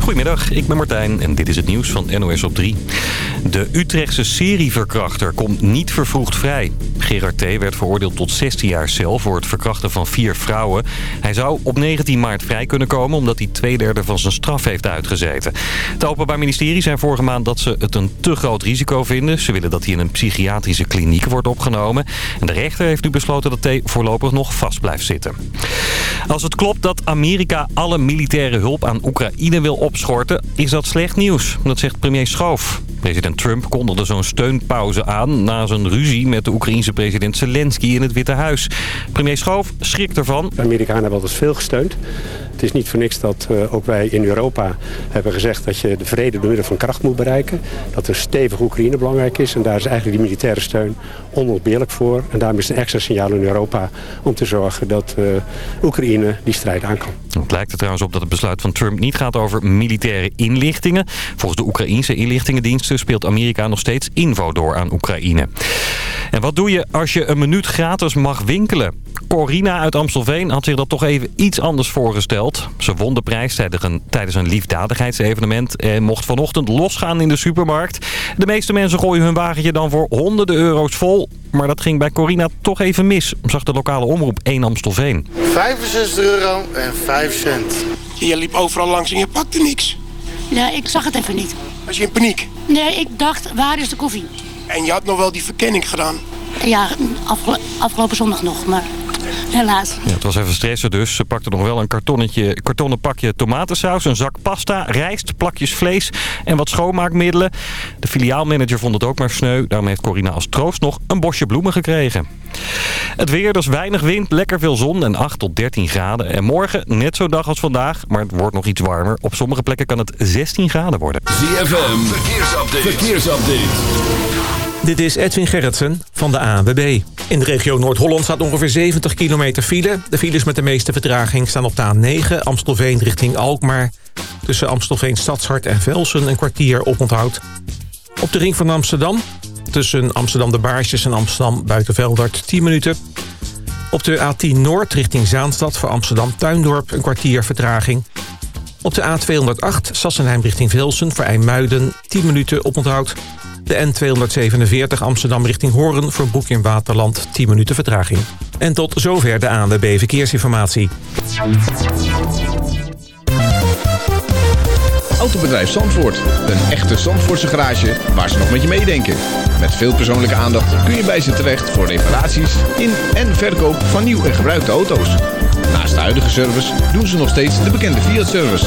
Goedemiddag, ik ben Martijn en dit is het nieuws van NOS op 3. De Utrechtse serieverkrachter komt niet vervroegd vrij. Gerard T. werd veroordeeld tot 16 jaar cel voor het verkrachten van vier vrouwen. Hij zou op 19 maart vrij kunnen komen omdat hij twee derde van zijn straf heeft uitgezeten. Het Openbaar Ministerie zei vorige maand dat ze het een te groot risico vinden. Ze willen dat hij in een psychiatrische kliniek wordt opgenomen. En de rechter heeft nu besloten dat T. voorlopig nog vast blijft zitten. Als het klopt dat Amerika alle militaire hulp aan Oekraïne wil opschorten, is dat slecht nieuws. Dat zegt premier Schoof. President Trump kondigde zo'n steunpauze aan na zijn ruzie met de Oekraïense president Zelensky in het Witte Huis. Premier Schoof schrikt ervan. De Amerikanen hebben altijd veel gesteund. Het is niet voor niks dat uh, ook wij in Europa hebben gezegd dat je de vrede door middel van kracht moet bereiken. Dat een stevig Oekraïne belangrijk is. En daar is eigenlijk die militaire steun onontbeerlijk voor. En daarom is een extra signaal in Europa om te zorgen dat uh, Oekraïne die strijd aan kan. Het lijkt er trouwens op dat het besluit van Trump niet gaat over militaire inlichtingen. Volgens de Oekraïense inlichtingendiensten speelt Amerika nog steeds info door aan Oekraïne. En wat doe je als je een minuut gratis mag winkelen? Corina uit Amstelveen had zich dat toch even iets anders voorgesteld. Ze won de prijs tijdens een liefdadigheidsevenement en mocht vanochtend losgaan in de supermarkt. De meeste mensen gooien hun wagentje dan voor honderden euro's vol. Maar dat ging bij Corina toch even mis, zag de lokale omroep 1 Amstelveen. 65 euro en 5 cent. Je liep overal langs en je pakte niks. Ja, ik zag het even niet. Was je in paniek? Nee, ik dacht, waar is de koffie? En je had nog wel die verkenning gedaan? Ja, afgelo afgelopen zondag nog, maar helaas. Ja, het was even stressen dus. Ze pakte nog wel een kartonnetje, kartonnen pakje tomatensaus, een zak pasta, rijst, plakjes vlees en wat schoonmaakmiddelen. De filiaalmanager vond het ook maar sneu. Daarom heeft Corina als troost nog een bosje bloemen gekregen. Het weer, dus weinig wind, lekker veel zon en 8 tot 13 graden. En morgen net zo'n dag als vandaag, maar het wordt nog iets warmer. Op sommige plekken kan het 16 graden worden. ZFM, verkeersupdate. verkeersupdate. Dit is Edwin Gerritsen van de ANWB. In de regio Noord-Holland staat ongeveer 70 kilometer file. De files met de meeste vertraging staan op de A9 Amstelveen richting Alkmaar. Tussen Amstelveen Stadshart en Velsen een kwartier oponthoud. Op de ring van Amsterdam tussen Amsterdam de Baarsjes en Amsterdam Buitenveldert 10 minuten. Op de A10 Noord richting Zaanstad voor Amsterdam Tuindorp een kwartier vertraging. Op de A208 Sassenheim richting Velsen voor IJmuiden 10 minuten oponthoud. De N247 Amsterdam richting Hoorn voor Broek in Waterland 10 minuten vertraging. En tot zover de ANWB Verkeersinformatie. Autobedrijf Zandvoort. Een echte Zandvoortse garage waar ze nog met je meedenken. Met veel persoonlijke aandacht kun je bij ze terecht voor reparaties in en verkoop van nieuw en gebruikte auto's. Naast de huidige service doen ze nog steeds de bekende Fiat-service.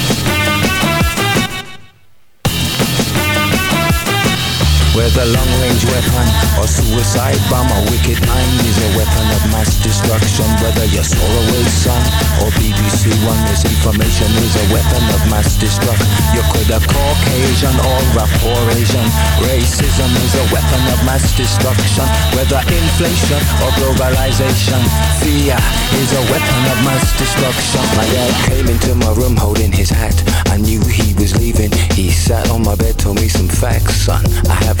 Whether long-range weapon or suicide bomb, a wicked mind is a weapon of mass destruction. Whether you're Solarway son or BBC One, misinformation is a weapon of mass destruction. You could have Caucasian or rapport Asian. Racism is a weapon of mass destruction. Whether inflation or globalization, fear is a weapon of mass destruction. My dad came into my room holding his hat. I knew he was leaving. He sat on my bed, told me some facts, son. I have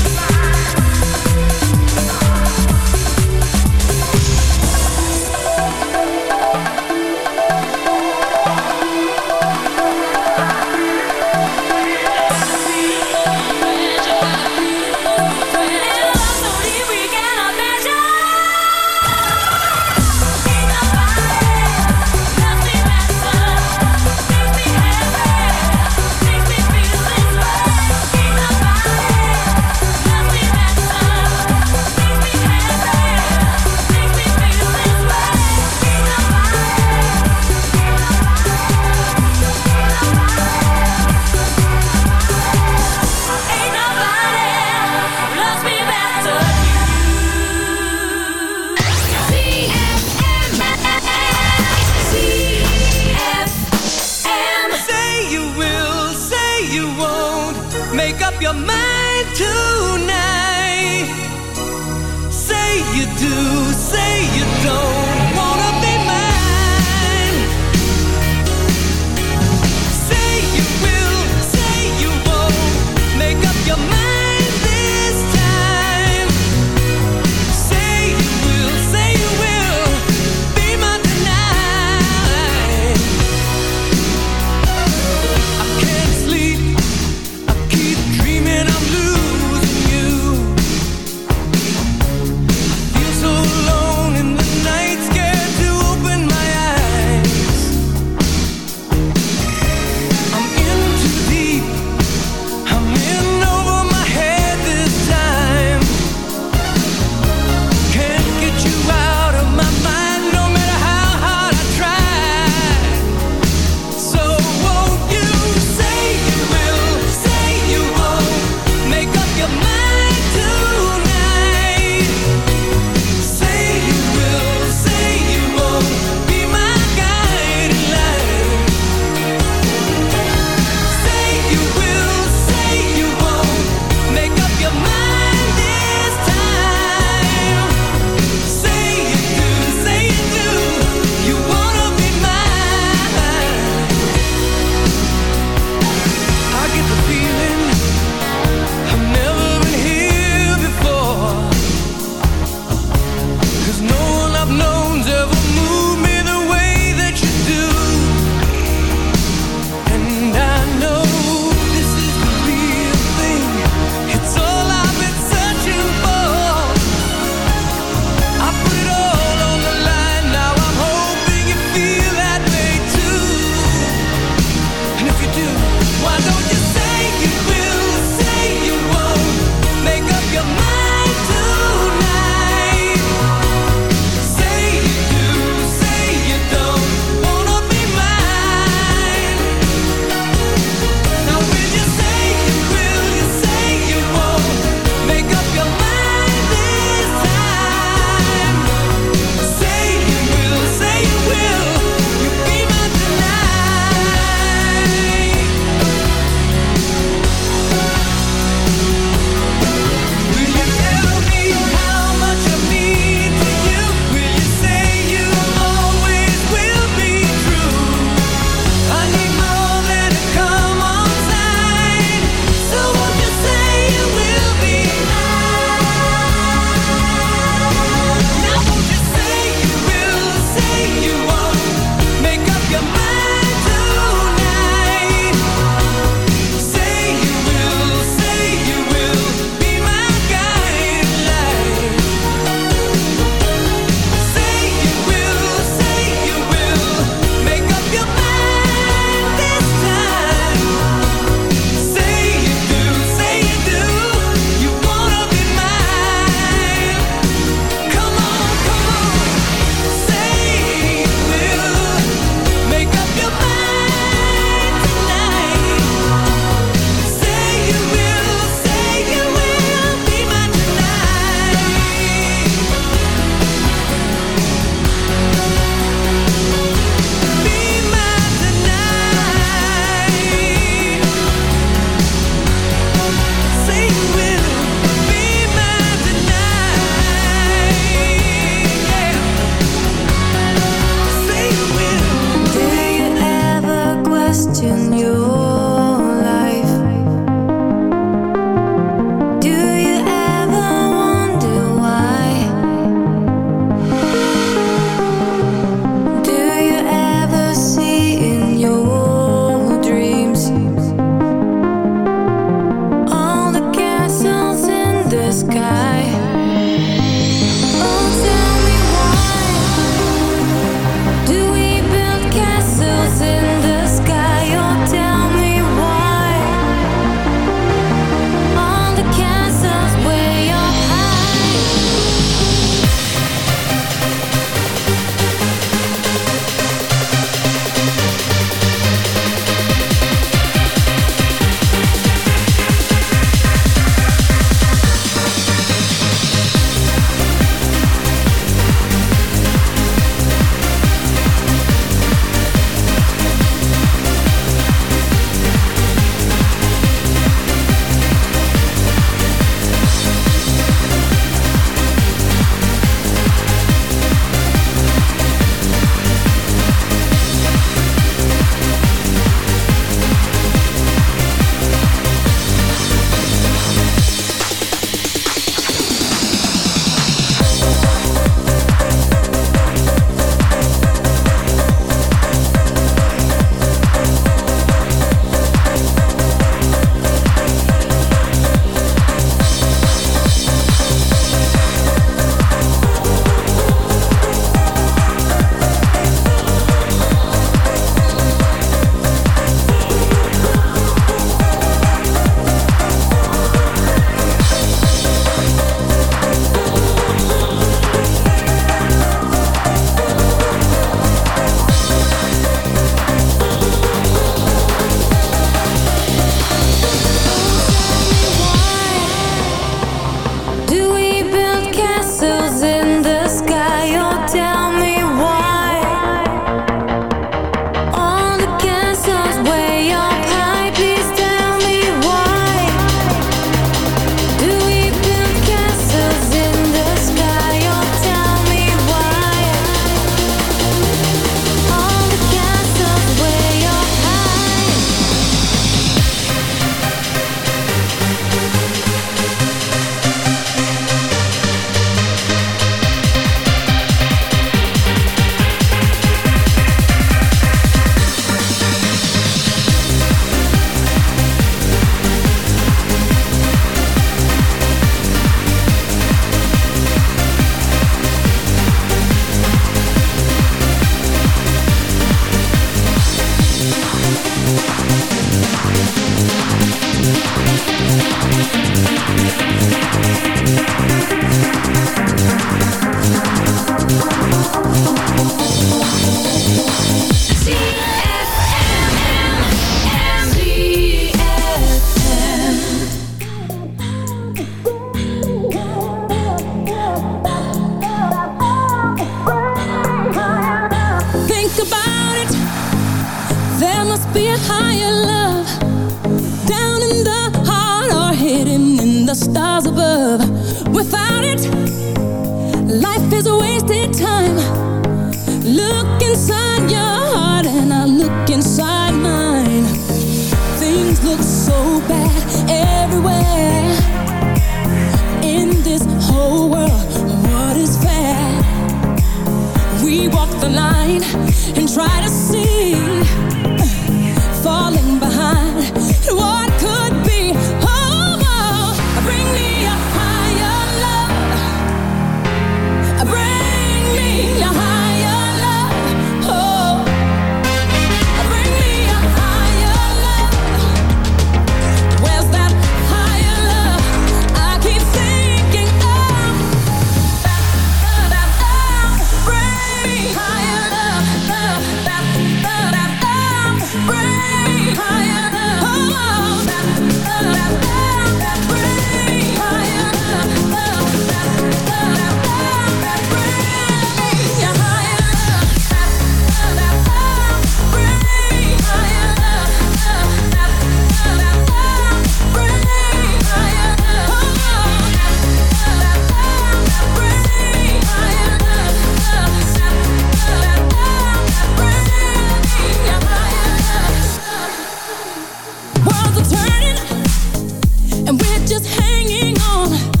and we're just hanging on,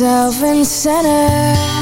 myself and center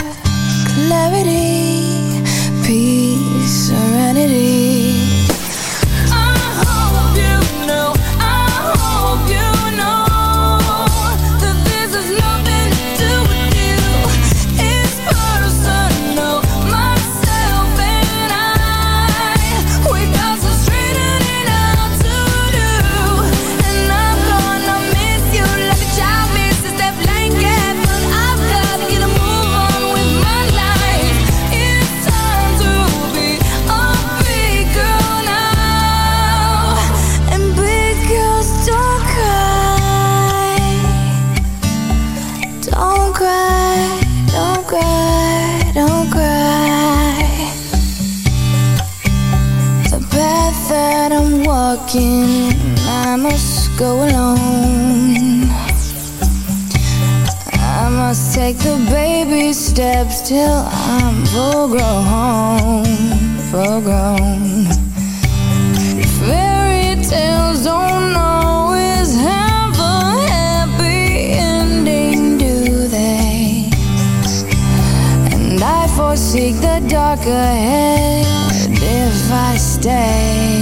Forsake the dark ahead if I stay.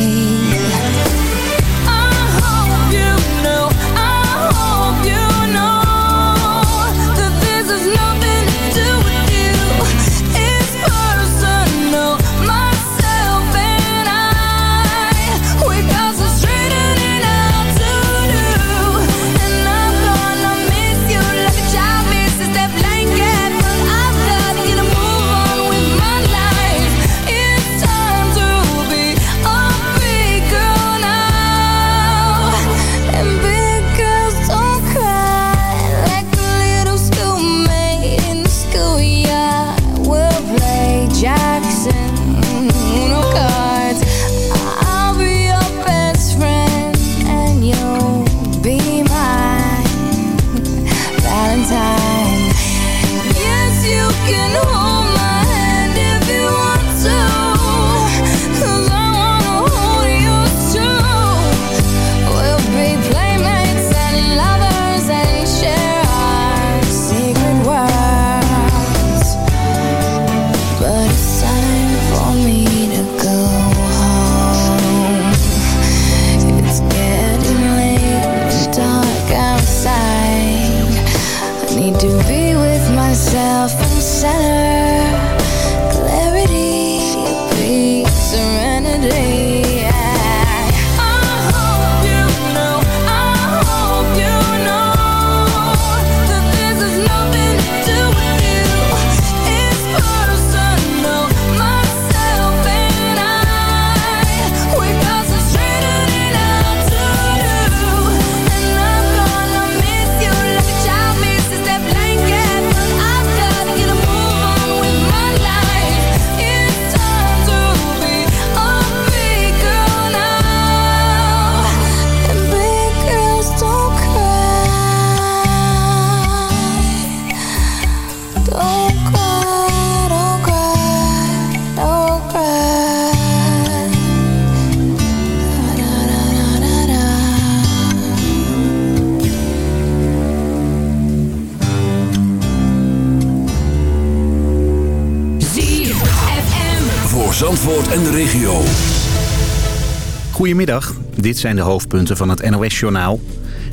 Goedemiddag, dit zijn de hoofdpunten van het NOS-journaal.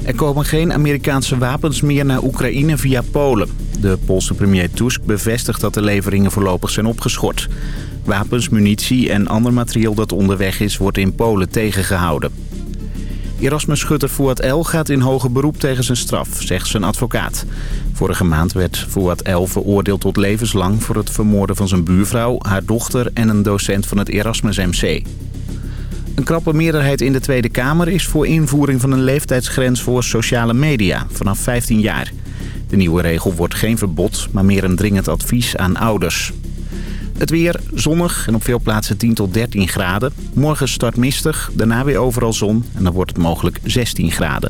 Er komen geen Amerikaanse wapens meer naar Oekraïne via Polen. De Poolse premier Tusk bevestigt dat de leveringen voorlopig zijn opgeschort. Wapens, munitie en ander materieel dat onderweg is, wordt in Polen tegengehouden. Erasmus-schutter Fouad El gaat in hoger beroep tegen zijn straf, zegt zijn advocaat. Vorige maand werd Fouad El veroordeeld tot levenslang... voor het vermoorden van zijn buurvrouw, haar dochter en een docent van het Erasmus MC. Een krappe meerderheid in de Tweede Kamer is voor invoering van een leeftijdsgrens voor sociale media vanaf 15 jaar. De nieuwe regel wordt geen verbod, maar meer een dringend advies aan ouders. Het weer zonnig en op veel plaatsen 10 tot 13 graden. Morgen start mistig, daarna weer overal zon en dan wordt het mogelijk 16 graden.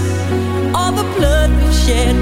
all the blood we've shed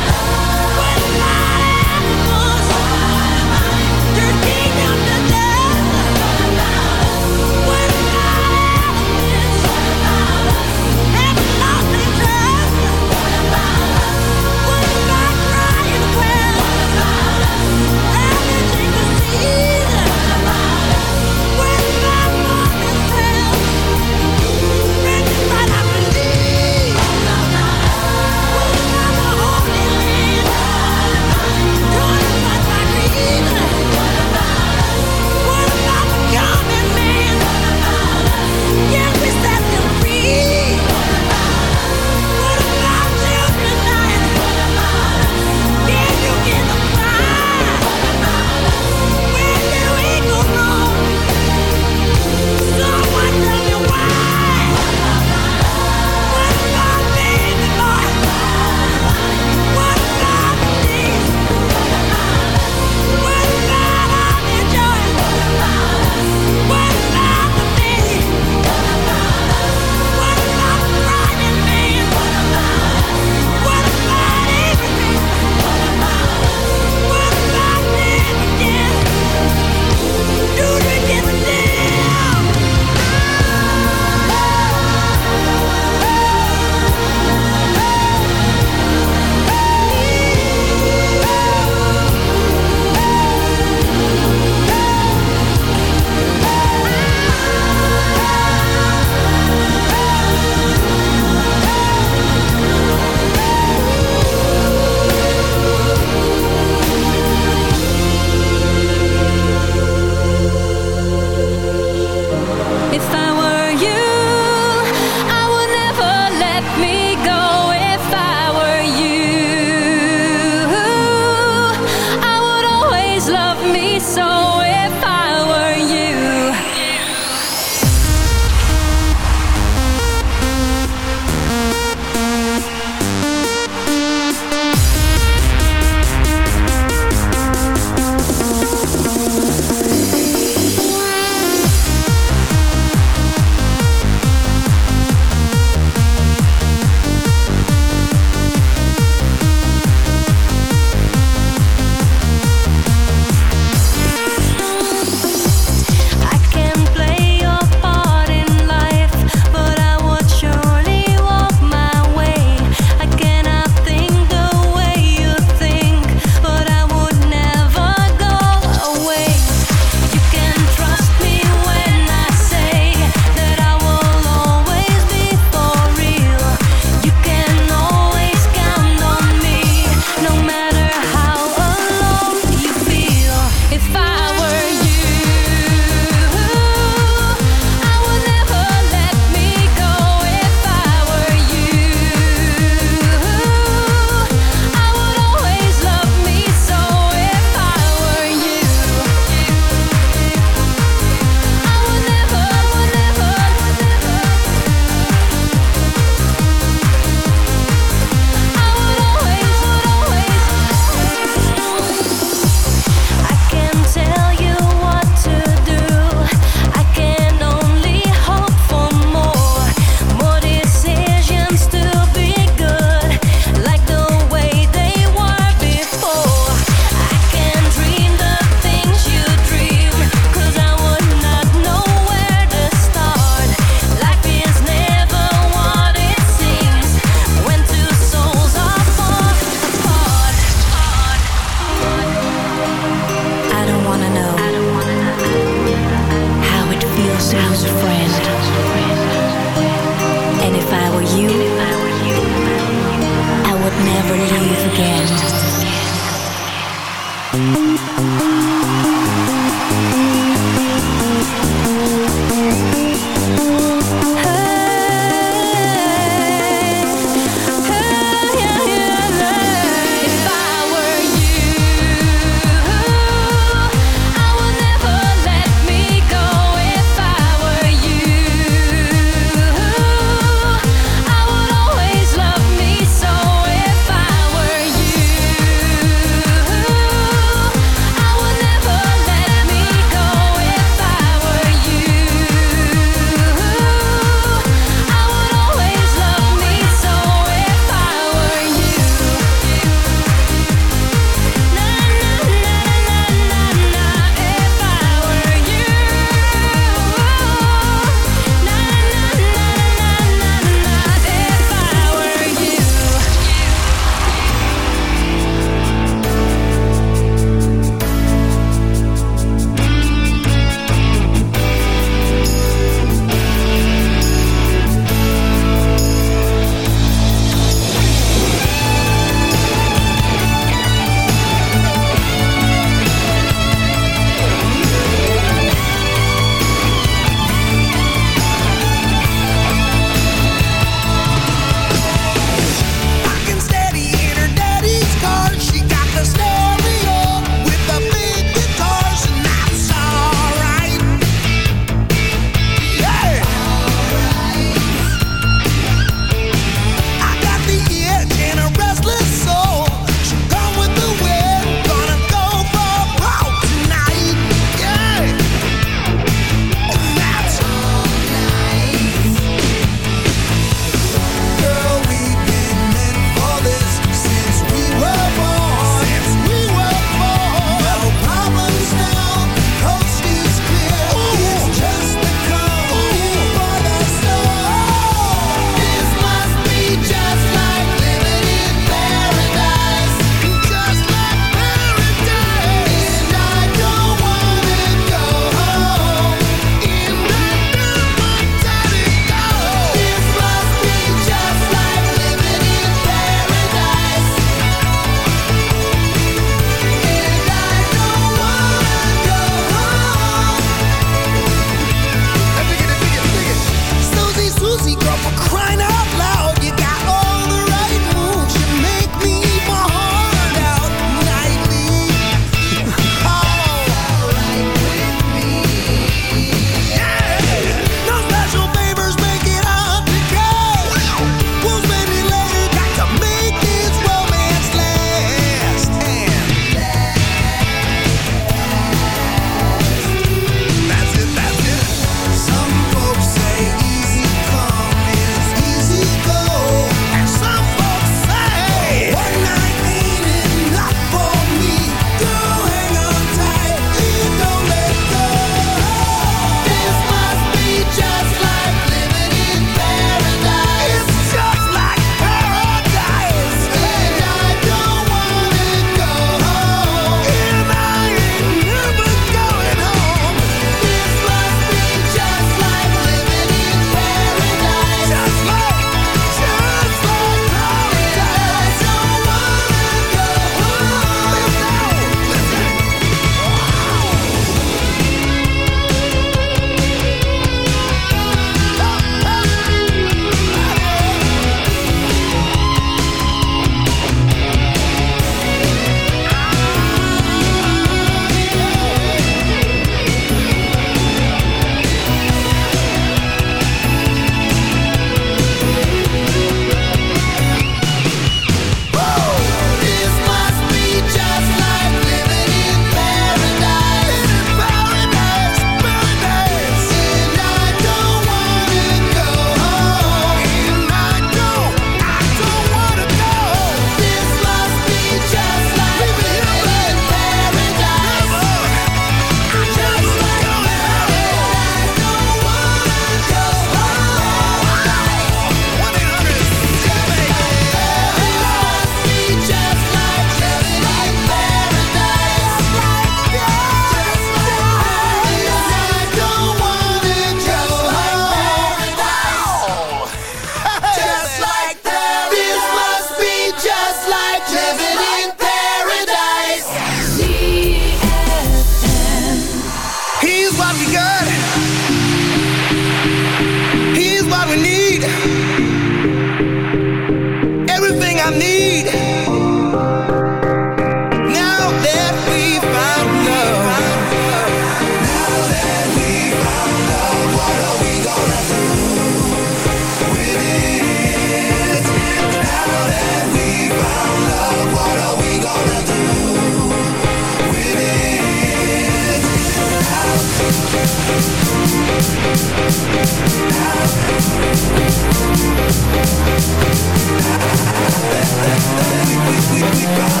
we got